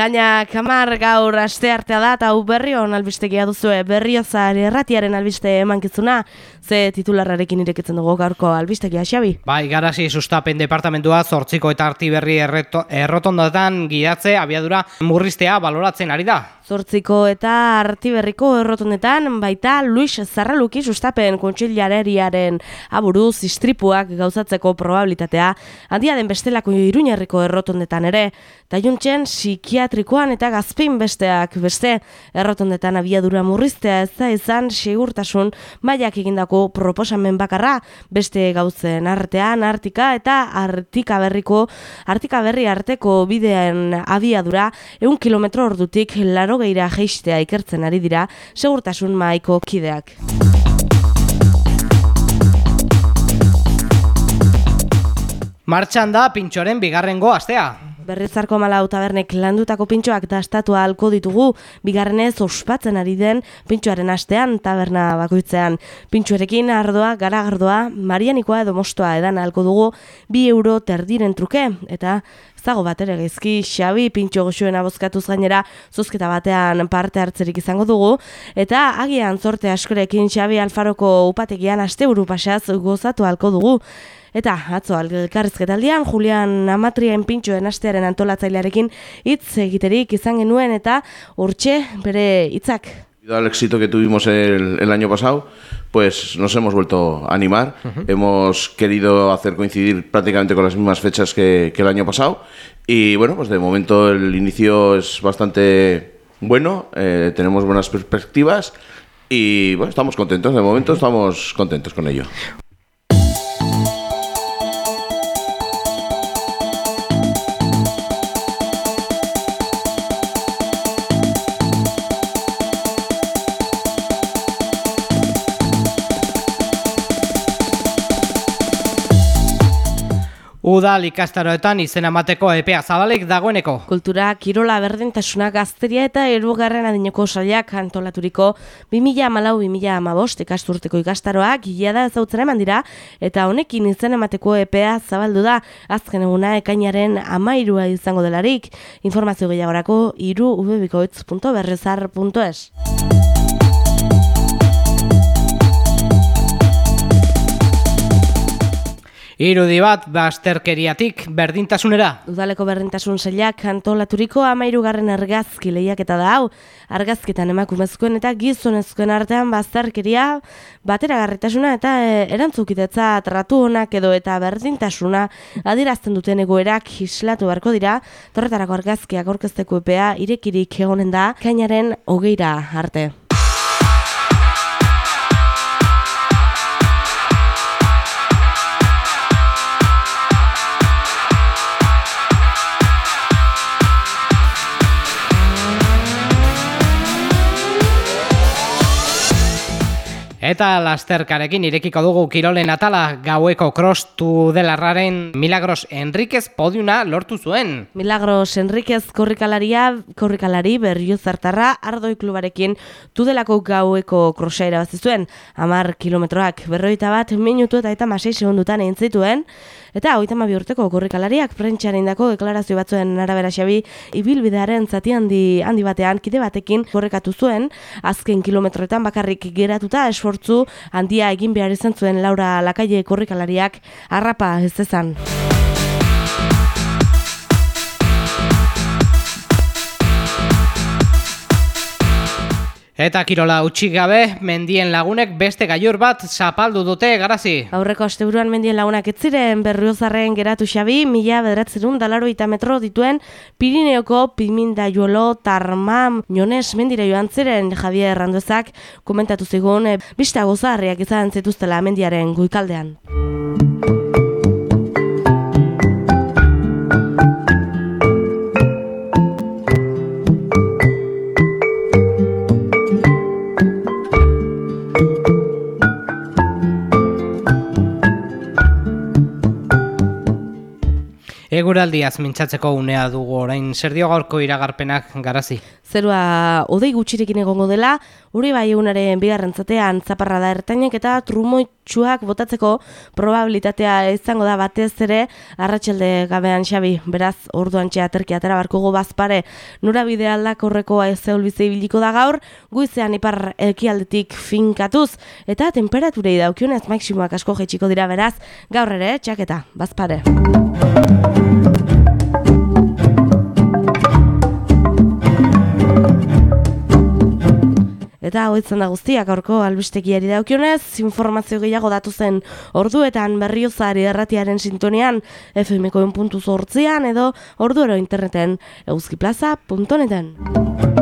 Kaina kamar gaur aste artea da eta hau berri hon albistegia duzue berriozar erratiaren albiste emankizuna ze titularrarekin irekitzen dugu gaurko albistegia xabi. Bai, garasi sustapen departamentua zortziko eta arti berri errotondotan gidatze abiadura murriztea baloratzen ari da. Zortziko eta artiberriko errotonetan baita Luis Zarraluki sustapen kontxillareriaren aburuz istripuak gauzatzeko probabilitatea handia den bestelako iruñerriko errotonetan ere, eta juntzen psikiatrikoan eta gazpin besteak beste errotonetan abiadura murriztea ez da izan sigurtasun maiak egindako proposamen bakarra beste gauzen artean artika eta artika berriko artika berri arteko bidean abiadura eun kilometro ordutik laro geira geistea ikertzen ari dira segurtasun maiko kideak. Martxan da pintxoren bigarrengo astea. Berrizarko malau tabernek landutako pintxoak dastatua halko ditugu, bigarrenez ospatzen ari den pintxoaren astean taberna bakoitzean. Pintxoarekin ardoa, garagardoa, marianikoa edo mostoa edan halko dugu, bi euro terdiren truke, eta zago bat ere gezki xabi pintxo goxuen abozkatuz gainera zuzketa batean parte hartzerik izango dugu, eta agian zorte askorekin xabi alfaroko upategian aste buru pasaz gozatu halko dugu. Eta atzo alkarrizketaldian Julian Amatriaen pintxoen astearen antolatzailearekin hitz egiterik izan genuen eta urtxe bere hitzak. Al éxito que tuvimos el, el año pasado, pues nos hemos vuelto a animar. Uh -huh. Hemos querido hacer coincidir prácticamente con las mismas fechas que, que el año pasado. Y bueno, pues de momento el inicio es bastante bueno, eh, tenemos buenas perspectivas y bueno, estamos contentos. De momento estamos contentos con ello. Udal ikastaroetan izen amateko epea zabalik dagoeneko. Kultura, kirola, berdintasuna, gazteria eta erugarren adineko saliak antolaturiko 2000 malau 2000 amabost ikasturteko ikastaroak gila da ezautzen eman dira eta honekin izen amateko epea zabaldu da azken eguna ekainaren amairua izango delarik. Informazio gehiagorako iru ubebikoitz.berrezar.es. Irudi bat basterkeriatik berdintasunera. Udaleko berdintasun zailak antolaturiko amairugarren argazki lehiaketa da hau. Argazketan emakumezkoen eta gizonezkoen artean bazterkeria bateragarritasuna eta e, erantzukitetza tratu honak edo eta berdintasuna adirazten duten egoerak islatu beharko dira. Torretarako argazkiak orkesteko epea irekirik egonen da kainaren hogeira arte. Eta lasterkarekin irekiko dugu kirolen atala gaueko krostu delarraren Milagros Enriquez podiuna lortu zuen. Milagros Enriquez korrikalaria, korrikalari berrio zartarra ardoi klubarekin tudelako gaueko krosaira bazizuen. Amar kilometroak berroita bat minutu eta eta masei segundutan egin zituen. Eta hogeita urteko korrikalariak prentxaren indako deklarazio batzuen arabera xabi ibilbidearen zati handi, handi batean kide batekin korrekatu zuen azken kilometroetan bakarrik geratuta esfortzu handia egin behar izan zuen Laura Lakaie korrikalariak harrapa ez ezan. Eta kirola utxik gabe, mendien lagunek beste gaiur bat zapaldu dute garazi. Aurreko asteburuan mendien lagunak ez ziren berriozarren geratu xabi, mila bederatzerun dalaro eta metro dituen Pirineoko Piminda Juolo Tarmam Nionez mendire joan ziren Javier Randozak komentatu zigun, e, bista gozarriak izan zituztela mendiaren guikaldean. Eguraldiaz mintzatzeko unea dugu orain zer dio gaurko iragarpenak garazi. Zerua odei gutxirekin egongo dela, Uri bai egunaren bigarren zatean zaparra da ertainek eta trumoitxuak botatzeko probabilitatea izango da batez ere arratsalde gabean xabi. Beraz, orduan txea terki atera barko bazpare nura bide aldakorreko ezeul bizibiliko da gaur, guizean ipar ekialdetik finkatuz eta temperaturei daukionez maksimoak asko jetxiko dira beraz, gaur ere txaketa bazpare. Eta hau da guztiak aurko albistekiari daukionez, informazio gehiago datu zen orduetan berriozari erratiaren sintonian FMkoen puntu zortzian edo orduero interneten euskiplaza.neten.